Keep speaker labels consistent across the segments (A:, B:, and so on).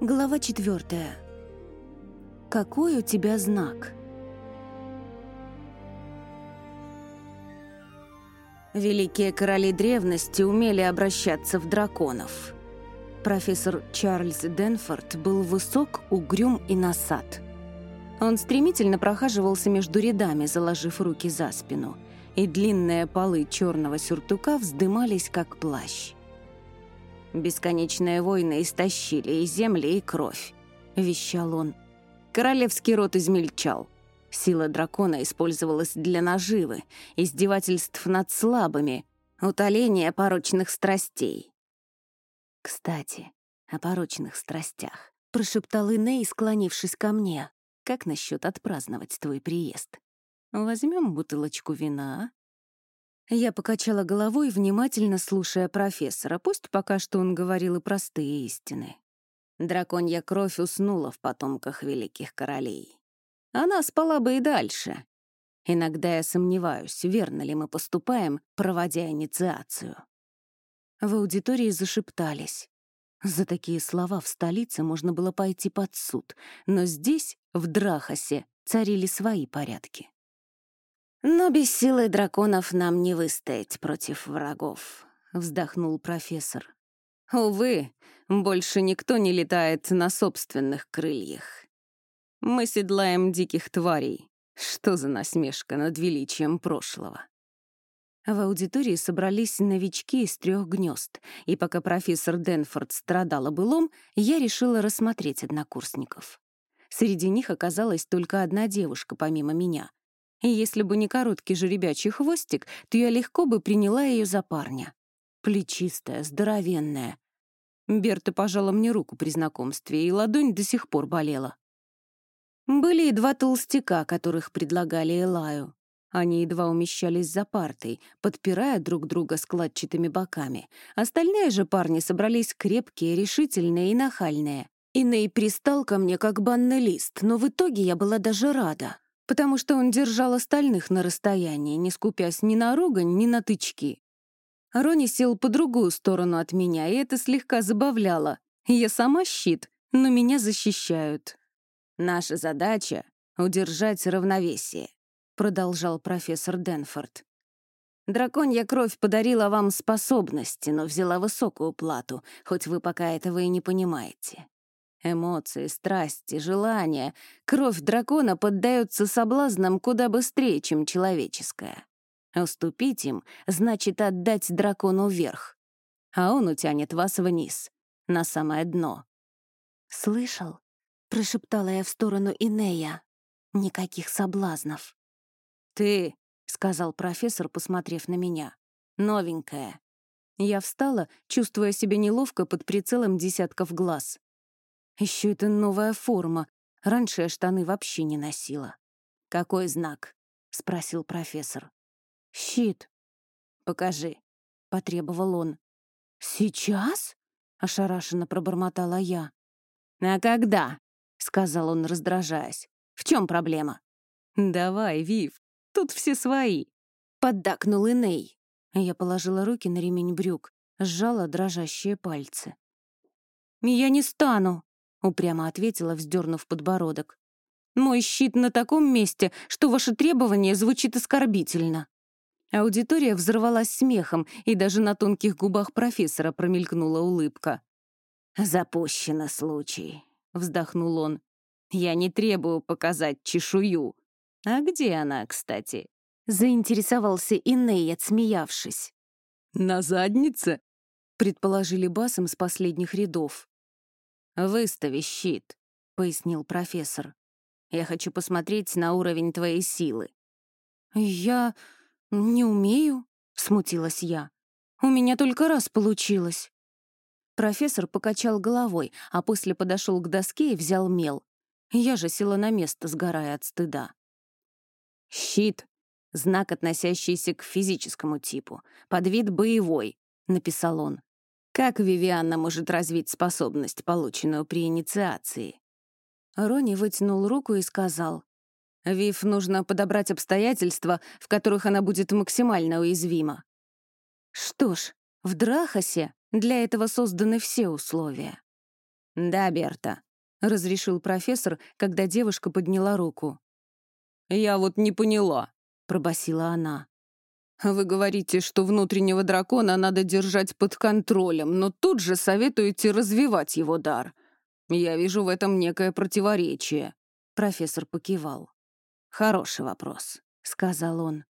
A: Глава четвертая. Какой у тебя знак? Великие короли древности умели обращаться в драконов. Профессор Чарльз Денфорд был высок, угрюм и насад. Он стремительно прохаживался между рядами, заложив руки за спину, и длинные полы черного сюртука вздымались, как плащ. Бесконечные войны истощили и земли, и кровь», — вещал он. Королевский род измельчал. Сила дракона использовалась для наживы, издевательств над слабыми, утоления порочных страстей. «Кстати, о порочных страстях», — прошептал Иней, склонившись ко мне. «Как насчет отпраздновать твой приезд? Возьмем бутылочку вина, я покачала головой, внимательно слушая профессора, пусть пока что он говорил и простые истины. Драконья кровь уснула в потомках великих королей. Она спала бы и дальше. Иногда я сомневаюсь, верно ли мы поступаем, проводя инициацию. В аудитории зашептались. За такие слова в столице можно было пойти под суд, но здесь, в Драхасе, царили свои порядки. «Но без силы драконов нам не выстоять против врагов», — вздохнул профессор. «Увы, больше никто не летает на собственных крыльях. Мы седлаем диких тварей. Что за насмешка над величием прошлого?» В аудитории собрались новички из трех гнезд, и пока профессор Денфорд страдал былом, я решила рассмотреть однокурсников. Среди них оказалась только одна девушка, помимо меня, и если бы не короткий жеребячий хвостик, то я легко бы приняла ее за парня. Плечистая, здоровенная. Берта пожала мне руку при знакомстве, и ладонь до сих пор болела. Были и два толстяка, которых предлагали Элаю. Они едва умещались за партой, подпирая друг друга складчатыми боками. Остальные же парни собрались крепкие, решительные и нахальные. Иней пристал ко мне, как банный лист, но в итоге я была даже рада потому что он держал остальных на расстоянии, не скупясь ни на ругань, ни на тычки. Рони сел по другую сторону от меня, и это слегка забавляло. Я сама щит, но меня защищают. «Наша задача — удержать равновесие», — продолжал профессор Денфорд. «Драконья кровь подарила вам способности, но взяла высокую плату, хоть вы пока этого и не понимаете. Эмоции, страсти, желания. Кровь дракона поддается соблазнам куда быстрее, чем человеческая. Уступить им значит отдать дракону вверх, а он утянет вас вниз, на самое дно.
B: «Слышал?» — прошептала я в сторону Инея. «Никаких соблазнов».
A: «Ты», — сказал профессор, посмотрев на меня, — «новенькая». Я встала, чувствуя себя неловко под прицелом десятков глаз. Еще это новая форма. Раньше я штаны вообще не носила. «Какой знак?» — спросил профессор.
B: «Щит».
A: «Покажи», — потребовал он.
B: «Сейчас?» — ошарашенно пробормотала я.
A: «А когда?» — сказал он, раздражаясь. «В чем проблема?» «Давай, Вив, тут все свои», — поддакнул Иней. Я положила руки на ремень брюк, сжала дрожащие пальцы. «Я не стану», — упрямо ответила, вздернув подбородок. «Мой щит на таком месте, что ваше требование звучит оскорбительно». Аудитория взорвалась смехом, и даже на тонких губах профессора промелькнула улыбка. «Запущено случай», — вздохнул он. «Я не требую показать чешую. А где она, кстати?» Заинтересовался Иней, отсмеявшись. «На заднице?» — предположили басом с последних рядов. «Выстави щит», — пояснил профессор. «Я хочу посмотреть на уровень твоей силы».
B: «Я не умею», — смутилась я. «У меня только раз получилось».
A: Профессор покачал головой, а после подошел к доске и взял мел. Я же села на место, сгорая от стыда. «Щит — знак, относящийся к физическому типу, под вид боевой», — написал он. Как Вивианна может развить способность, полученную при инициации? Рони вытянул руку и сказал, «Вив, нужно подобрать обстоятельства, в которых она будет максимально уязвима». Что ж, в Драхасе для этого созданы все условия. «Да, Берта», — разрешил профессор, когда девушка подняла руку. «Я вот не поняла», — пробасила она. «Вы говорите, что внутреннего дракона надо держать под контролем, но тут же советуете развивать его дар. Я вижу в этом некое противоречие». Профессор покивал. «Хороший вопрос», — сказал он.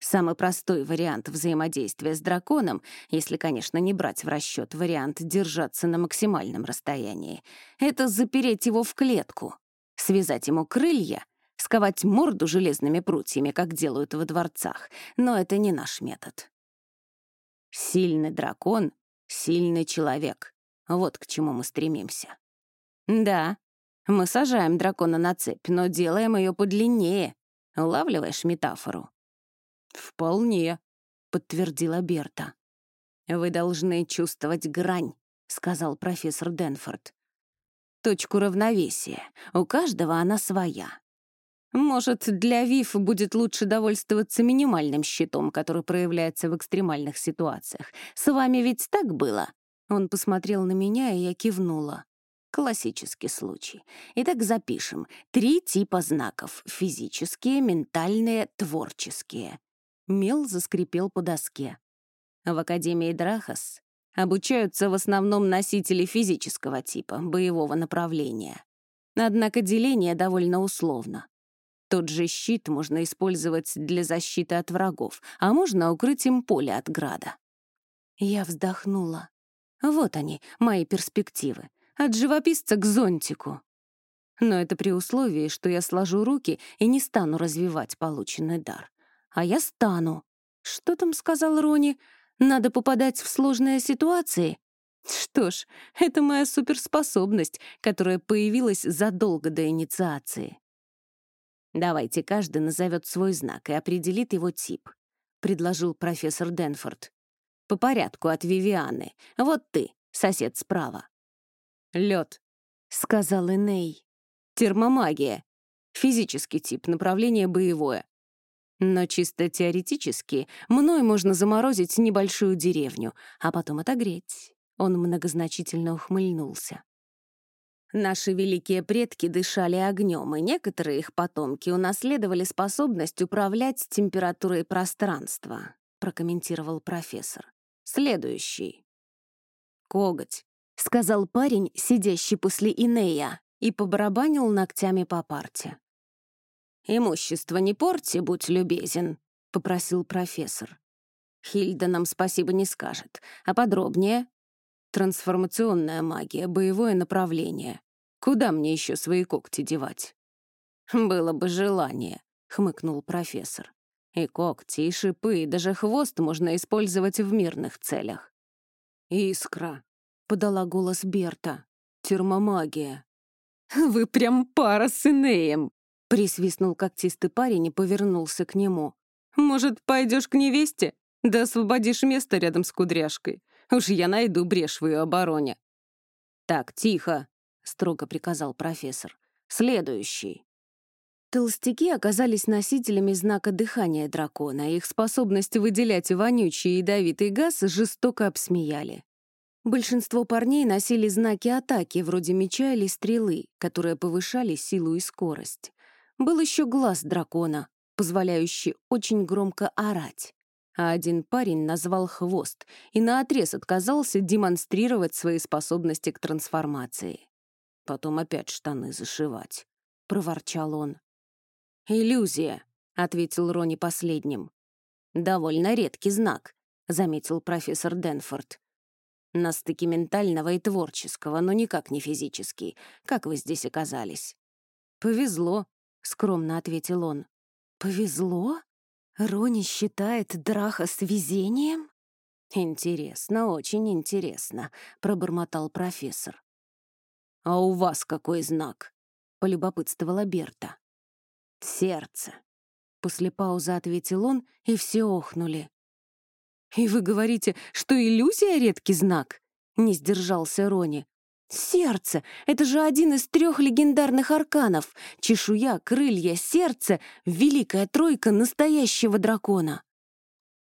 A: Самый простой вариант взаимодействия с драконом, если, конечно, не брать в расчет вариант держаться на максимальном расстоянии, это запереть его в клетку, связать ему крылья, сковать морду железными прутьями, как делают во дворцах, но это не наш метод. Сильный дракон — сильный человек. Вот к чему мы стремимся. Да, мы сажаем дракона на цепь, но делаем ее подлиннее. Улавливаешь метафору? «Вполне», — подтвердила Берта. «Вы должны чувствовать грань», — сказал профессор Денфорд. «Точку равновесия. У каждого она своя. Может, для ВИФ будет лучше довольствоваться минимальным щитом, который проявляется в экстремальных ситуациях. С вами ведь так было?» Он посмотрел на меня, и я кивнула. Классический случай. Итак, запишем. Три типа знаков — физические, ментальные, творческие. Мел заскрипел по доске. В Академии Драхас обучаются в основном носители физического типа, боевого направления. Однако деление довольно условно. Тот же щит можно использовать для защиты от врагов, а можно укрыть им поле от града. Я вздохнула. Вот они, мои перспективы. От живописца к зонтику. Но это при условии, что я сложу руки и не стану развивать полученный дар а я стану. Что там сказал Рони? Надо попадать в сложные ситуации? Что ж, это моя суперспособность, которая появилась задолго до инициации. Давайте каждый назовет свой знак и определит его тип, предложил профессор Денфорд. По порядку от Вивианы. Вот ты, сосед справа. Лед, сказал Иней. Термомагия. Физический тип, направление боевое. Но чисто теоретически мной можно заморозить небольшую деревню, а потом отогреть. Он многозначительно ухмыльнулся. Наши великие предки дышали огнем, и некоторые их потомки унаследовали способность управлять температурой пространства, прокомментировал профессор. Следующий. Коготь, сказал парень, сидящий после Инея, и побарабанил ногтями по парте. «Имущество не порти, будь любезен», — попросил профессор. «Хильда нам спасибо не скажет. А подробнее?» «Трансформационная магия, боевое направление. Куда мне еще свои когти девать?» «Было бы желание», — хмыкнул профессор. «И когти, и шипы, и даже хвост можно использовать в мирных целях». «Искра», — подала голос Берта. «Термомагия». «Вы прям пара с Инеем», Присвистнул когтистый парень и повернулся к нему. «Может, пойдешь к невесте? Да освободишь место рядом с кудряшкой. Уж я найду брешь в ее обороне». «Так, тихо», — строго приказал профессор. «Следующий». Толстяки оказались носителями знака дыхания дракона, их способность выделять вонючий ядовитый газ жестоко обсмеяли. Большинство парней носили знаки атаки, вроде меча или стрелы, которые повышали силу и скорость. Был еще глаз дракона, позволяющий очень громко орать. А один парень назвал хвост и наотрез отказался демонстрировать свои способности к трансформации. Потом опять штаны зашивать, — проворчал он. «Иллюзия», — ответил Рони последним. «Довольно редкий знак», — заметил профессор Денфорд. «На стыке ментального и творческого, но никак не физический. Как вы здесь оказались?» «Повезло», — скромно ответил он. «Повезло? Рони считает Драха с везением?» «Интересно, очень интересно», — пробормотал профессор. «А у вас какой знак?» — полюбопытствовала Берта. «Сердце», — после паузы ответил он, и все охнули. «И вы говорите, что иллюзия — редкий знак?» — не сдержался Рони. Сердце — это же один из трех легендарных арканов. Чешуя, крылья, сердце — великая тройка настоящего дракона.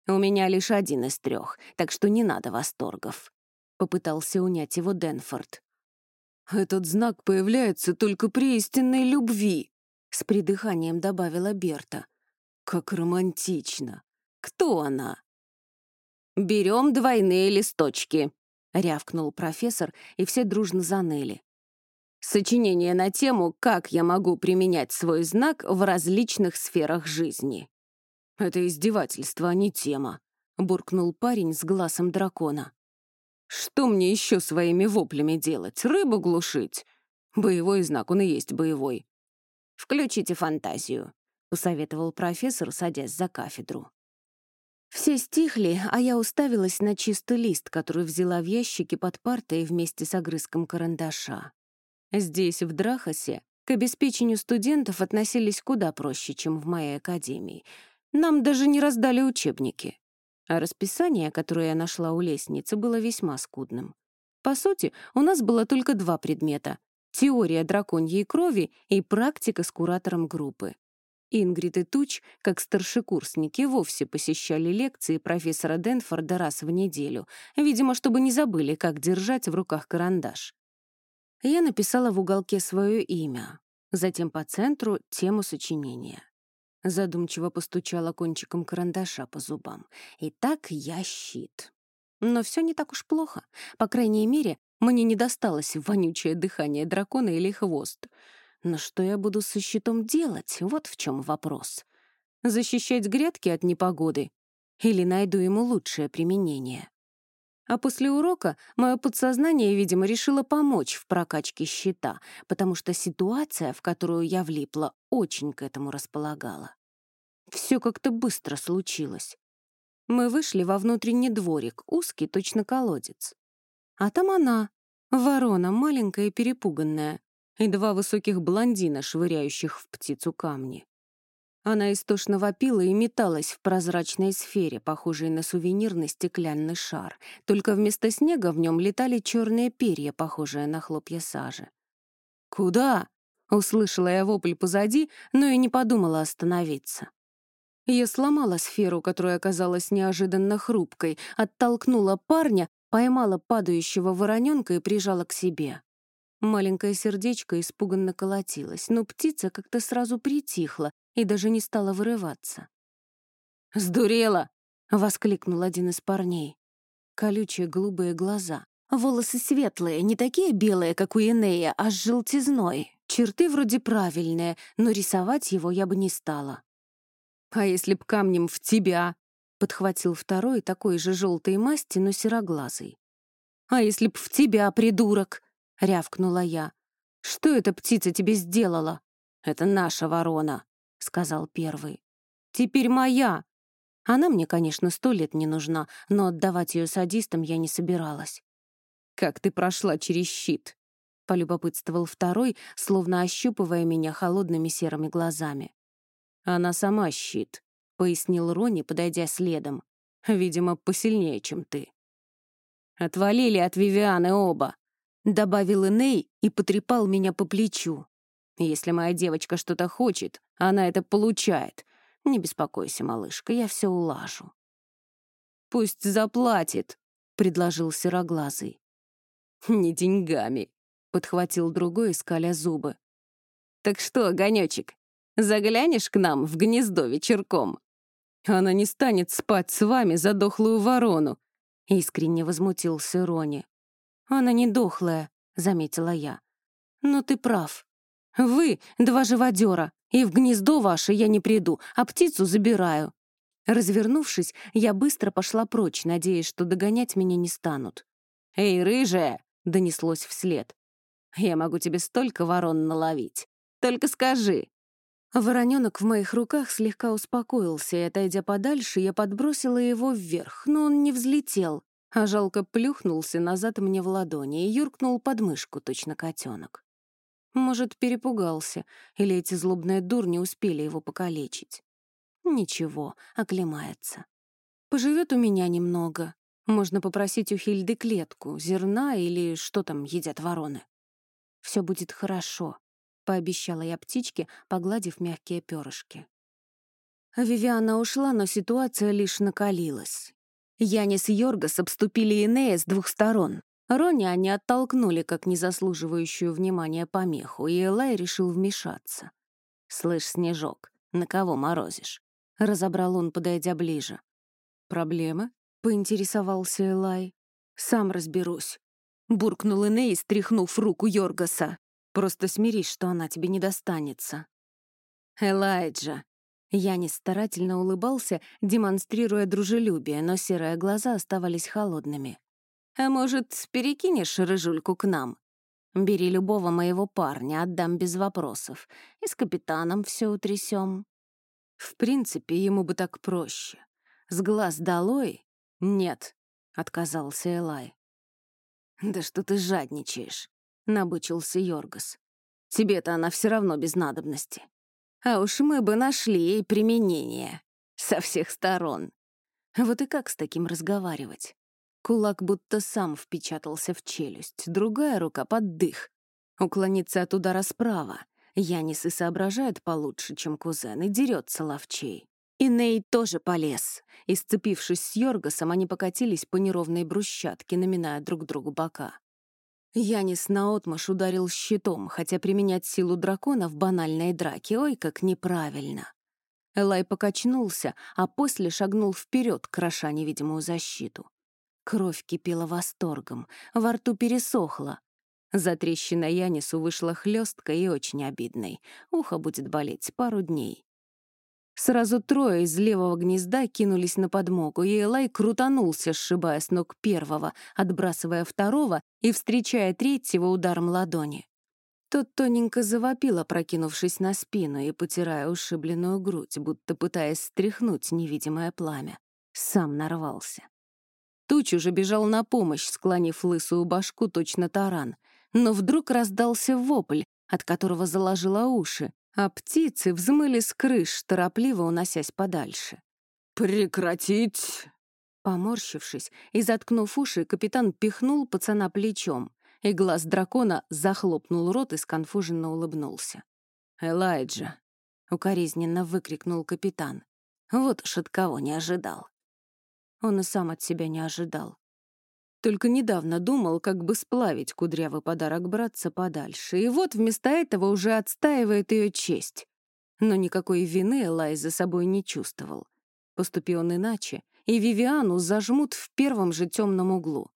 A: У меня лишь один из трех, так что не надо восторгов. Попытался унять его Денфорд.
B: «Этот знак появляется только при истинной любви», — с придыханием добавила Берта. «Как романтично! Кто она?»
A: «Берем двойные листочки», — рявкнул профессор, и все дружно заныли. Сочинение на тему «Как я могу применять свой знак в различных сферах жизни».
B: «Это издевательство, а не тема», — буркнул парень с глазом дракона. Что мне еще своими воплями делать? Рыбу глушить? Боевой знак, он и есть боевой.
A: Включите фантазию, посоветовал профессор, садясь за кафедру. Все стихли, а я уставилась на чистый лист, который взяла в ящике под партой вместе с огрызком карандаша. Здесь, в Драхасе, к обеспечению студентов относились куда проще, чем в моей академии. Нам даже не раздали учебники. А расписание, которое я нашла у лестницы, было весьма скудным. По сути, у нас было только два предмета — теория драконьей крови и практика с куратором группы. Ингрид и Туч, как старшекурсники, вовсе посещали лекции профессора Денфорда раз в неделю, видимо, чтобы не забыли, как держать в руках карандаш. Я написала в уголке свое имя, затем по центру — тему сочинения. Задумчиво постучала кончиком карандаша по зубам. Итак, я щит. Но все не так уж плохо. По крайней мере, мне не досталось вонючее дыхание дракона или хвост. Но что я буду со щитом делать? Вот в чем вопрос. Защищать грядки от непогоды? Или найду ему лучшее применение? А после урока мое подсознание, видимо, решило помочь в прокачке щита, потому что ситуация, в которую я влипла, очень к этому располагала. Все как-то быстро случилось. Мы вышли во внутренний дворик, узкий, точно колодец. А там она, ворона, маленькая и перепуганная, и два высоких блондина, швыряющих в птицу камни. Она истошно вопила и металась в прозрачной сфере, похожей на сувенирный стеклянный шар, только вместо снега в нем летали черные перья, похожие на хлопья сажи. «Куда?» — услышала я вопль позади, но и не подумала остановиться. Я сломала сферу, которая оказалась неожиданно хрупкой, оттолкнула парня, поймала падающего вороненка и прижала к себе. Маленькое сердечко испуганно колотилось, но птица как-то сразу притихла, и даже не стала вырываться.
B: «Сдурела!»
A: — воскликнул один из парней. Колючие голубые глаза, волосы светлые, не такие белые, как у Энея, а с желтизной. Черты вроде правильные, но рисовать его я бы не стала.
B: «А если б камнем в тебя?» — подхватил второй, такой же желтой масти, но сероглазый. «А если б в тебя, придурок?» — рявкнула я. «Что эта птица тебе сделала?» «Это наша ворона», — сказал первый. «Теперь моя!» Она мне, конечно, сто лет не нужна, но отдавать ее садистам я не собиралась. «Как ты прошла через щит?» — полюбопытствовал второй, словно ощупывая меня холодными серыми глазами. «Она сама щит», — пояснил Рони, подойдя следом. «Видимо, посильнее, чем ты». «Отвалили от Вивианы оба», — добавил Иней и потрепал меня по плечу. Если моя девочка что-то хочет, она это получает. Не беспокойся, малышка, я все улажу. «Пусть заплатит», — предложил сероглазый. «Не деньгами», — подхватил другой, скаля зубы. «Так что, Огонёчек, заглянешь к нам в гнездо вечерком?» «Она не станет спать с вами за дохлую ворону», — искренне возмутился Рони.
A: «Она не дохлая», — заметила я. «Но ты прав. Вы — два живодера, и в гнездо ваше я не приду, а птицу забираю». Развернувшись, я быстро пошла прочь, надеясь, что догонять меня не станут.
B: «Эй, рыжая!» — донеслось вслед. «Я могу тебе столько ворон наловить. Только скажи!»
A: Вороненок в моих руках слегка успокоился, и, отойдя подальше, я подбросила его вверх, но он не взлетел, а жалко плюхнулся назад мне в ладони и юркнул под мышку, точно котенок. Может, перепугался, или эти злобные дурни успели его покалечить. Ничего, оклемается. Поживет у меня немного. Можно попросить у Хильды клетку, зерна или что там едят вороны. Все будет хорошо, — пообещала я птичке, погладив мягкие перышки. Вивиана ушла, но ситуация лишь накалилась. Янис и Йоргас обступили Инея с двух сторон. Рони они оттолкнули как незаслуживающую внимания помеху, и Элай решил вмешаться. «Слышь, Снежок, на кого морозишь?» — разобрал он, подойдя ближе.
B: «Проблемы?» — поинтересовался Элай. «Сам разберусь», — буркнул Иней, стряхнув руку Йоргаса. «Просто смирись, что она тебе не достанется».
A: «Элайджа!» Янис старательно улыбался, демонстрируя дружелюбие, но серые глаза оставались холодными. «А может, перекинешь рыжульку к нам? Бери любого моего парня, отдам без вопросов. И с капитаном все утрясем.
B: В принципе, ему бы так проще. С глаз долой? Нет, — отказался Элай.
A: «Да что ты жадничаешь?» — набычился Йоргас. «Тебе-то она все равно без надобности. А уж мы бы нашли ей применение. Со всех сторон. Вот и как с таким разговаривать? Кулак будто сам впечатался в челюсть, другая рука под дых. Уклониться от удара справа. Янис и соображает получше, чем кузен, и дерется ловчей. И Ней тоже полез. И, сцепившись с Йоргасом, они покатились по неровной брусчатке, наминая друг другу бока. Янис наотмашь ударил щитом, хотя применять силу дракона в банальной драке, ой, как неправильно. Элай покачнулся, а после шагнул вперед, кроша невидимую защиту. Кровь кипела восторгом, во рту пересохла. Затрещина Янису вышла хлесткой и очень обидной. Ухо будет болеть пару дней. Сразу трое из левого гнезда кинулись на подмогу, и Элай крутанулся, сшибая с ног первого, отбрасывая второго и встречая третьего ударом ладони. Тот тоненько завопил, опрокинувшись на спину и потирая ушибленную грудь, будто пытаясь стряхнуть невидимое пламя. Сам нарвался. Туч уже бежал на помощь, склонив лысую башку точно таран. Но вдруг раздался вопль, от которого заложило уши, а птицы взмыли с крыш, торопливо уносясь подальше.
C: «Прекратить!»
A: Поморщившись и заткнув уши, капитан пихнул пацана плечом, и глаз дракона захлопнул рот и сконфуженно улыбнулся. «Элайджа!» — укоризненно выкрикнул капитан. Вот уж от кого не ожидал. Он и сам от себя не ожидал. Только недавно думал, как бы сплавить кудрявый подарок братца подальше, и вот вместо этого уже отстаивает ее честь. Но никакой вины Элай за собой не чувствовал. Поступи он иначе, и Вивиану зажмут в первом же темном углу.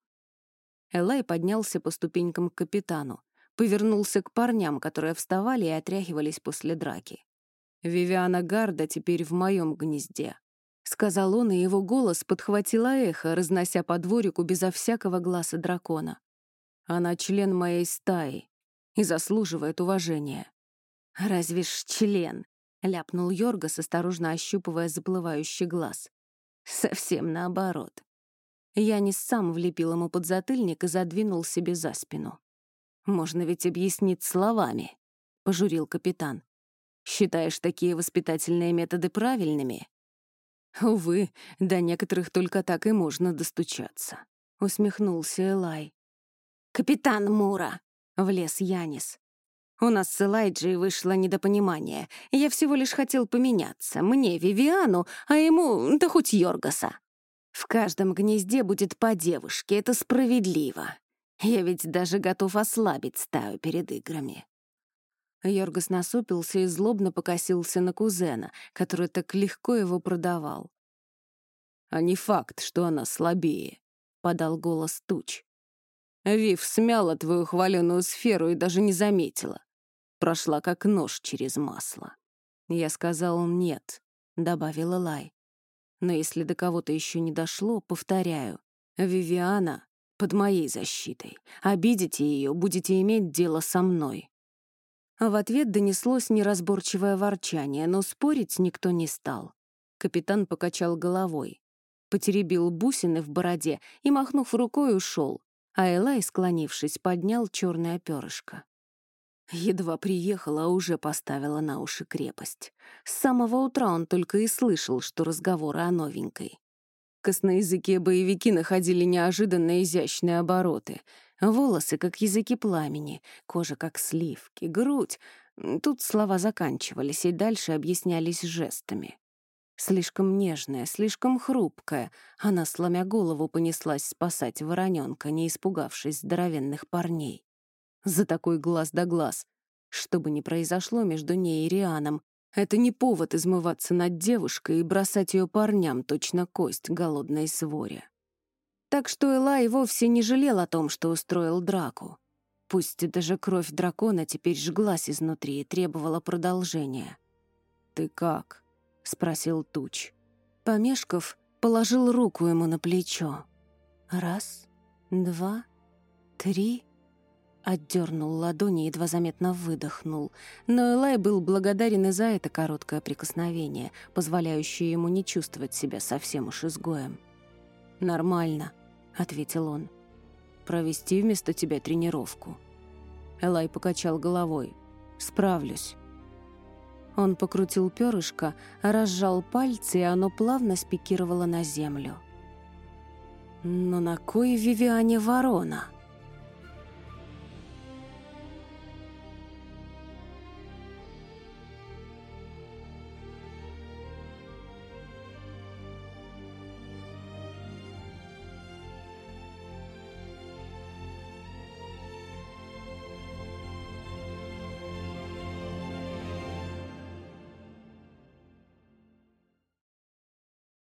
A: Элай поднялся по ступенькам к капитану, повернулся к парням, которые вставали и отряхивались после драки. «Вивиана Гарда теперь в моем гнезде. — сказал он, и его голос подхватило эхо, разнося по дворику безо всякого глаза дракона. «Она член моей стаи и заслуживает уважения». «Разве ж член?» — ляпнул Йоргас, осторожно ощупывая заплывающий глаз. «Совсем наоборот». Янис сам влепил ему подзатыльник и задвинул себе за спину. «Можно ведь объяснить словами», — пожурил капитан. «Считаешь такие воспитательные методы правильными?» «Увы, до некоторых только так и можно достучаться», — усмехнулся Элай. «Капитан Мура!» — влез Янис. «У нас с Элайджей вышло недопонимание. Я всего лишь хотел поменяться. Мне Вивиану, а ему, да хоть Йоргаса. В каждом гнезде будет по девушке, это справедливо. Я ведь даже готов ослабить стаю перед играми». Йоргас насупился и злобно покосился на кузена, который так легко его продавал.
C: «А не факт, что она слабее», — подал голос Туч. «Вив смяла твою хваленую сферу и даже не заметила. Прошла как нож через масло».
A: «Я сказал «нет», — добавила Лай. «Но если до кого-то еще не дошло, повторяю, Вивиана под моей защитой. Обидите ее, будете иметь дело со мной». А в ответ донеслось неразборчивое ворчание, но спорить никто не стал. Капитан покачал головой, потеребил бусины в бороде и, махнув рукой, ушел, а Элай, склонившись, поднял черное перышко. Едва приехала, а уже поставила на уши крепость. С самого утра он только и слышал, что разговоры о новенькой. Косноязыкие боевики находили неожиданно изящные обороты — Волосы, как языки пламени, кожа, как сливки, грудь. Тут слова заканчивались и дальше объяснялись жестами.
B: Слишком нежная, слишком хрупкая, она, сломя голову, понеслась спасать вороненка, не испугавшись здоровенных парней. За такой глаз да глаз. Что бы ни произошло между ней и Рианом, это не повод измываться над девушкой и бросать ее парням, точно кость голодной своре. Так что Элай вовсе не жалел о том, что устроил драку. Пусть даже кровь дракона теперь жглась изнутри и требовала продолжения. «Ты как?» — спросил Туч. Помешков положил руку ему на плечо. «Раз, два, три...» Отдернул ладони и едва заметно выдохнул. Но Элай был благодарен и за это короткое прикосновение, позволяющее ему не чувствовать себя совсем уж изгоем. «Нормально», — ответил он. «Провести вместо тебя тренировку». Элай покачал головой. «Справлюсь». Он покрутил перышко, разжал пальцы, и оно плавно спикировало на землю. «Но на кой Вивиане ворона?»